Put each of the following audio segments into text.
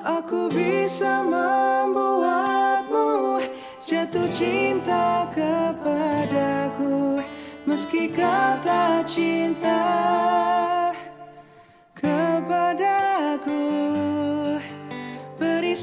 Aku bisa membuatmu jatuh cinta kepadaku Meski kau tak cinta kepadaku. Beri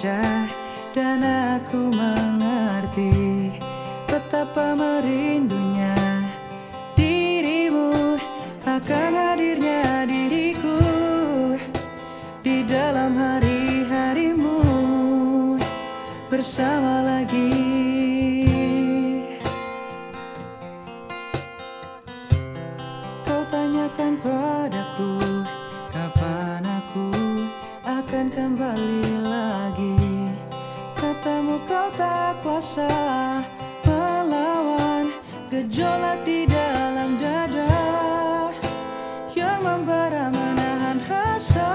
Dan aku mengerti Betapa merindunya Dirimu Akan hadirnya diriku Di dalam hari-harimu Bersama lagi kuasa Melawan gejolak di dalam dada Yang membara menahan rasa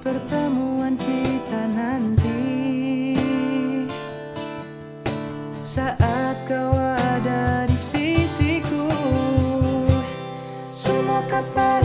Pertemuan kita nanti. Saat kau ada di sisiku Semua kata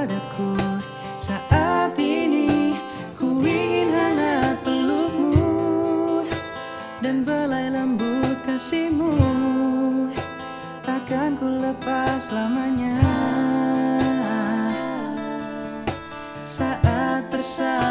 lepas lamanya saat bersama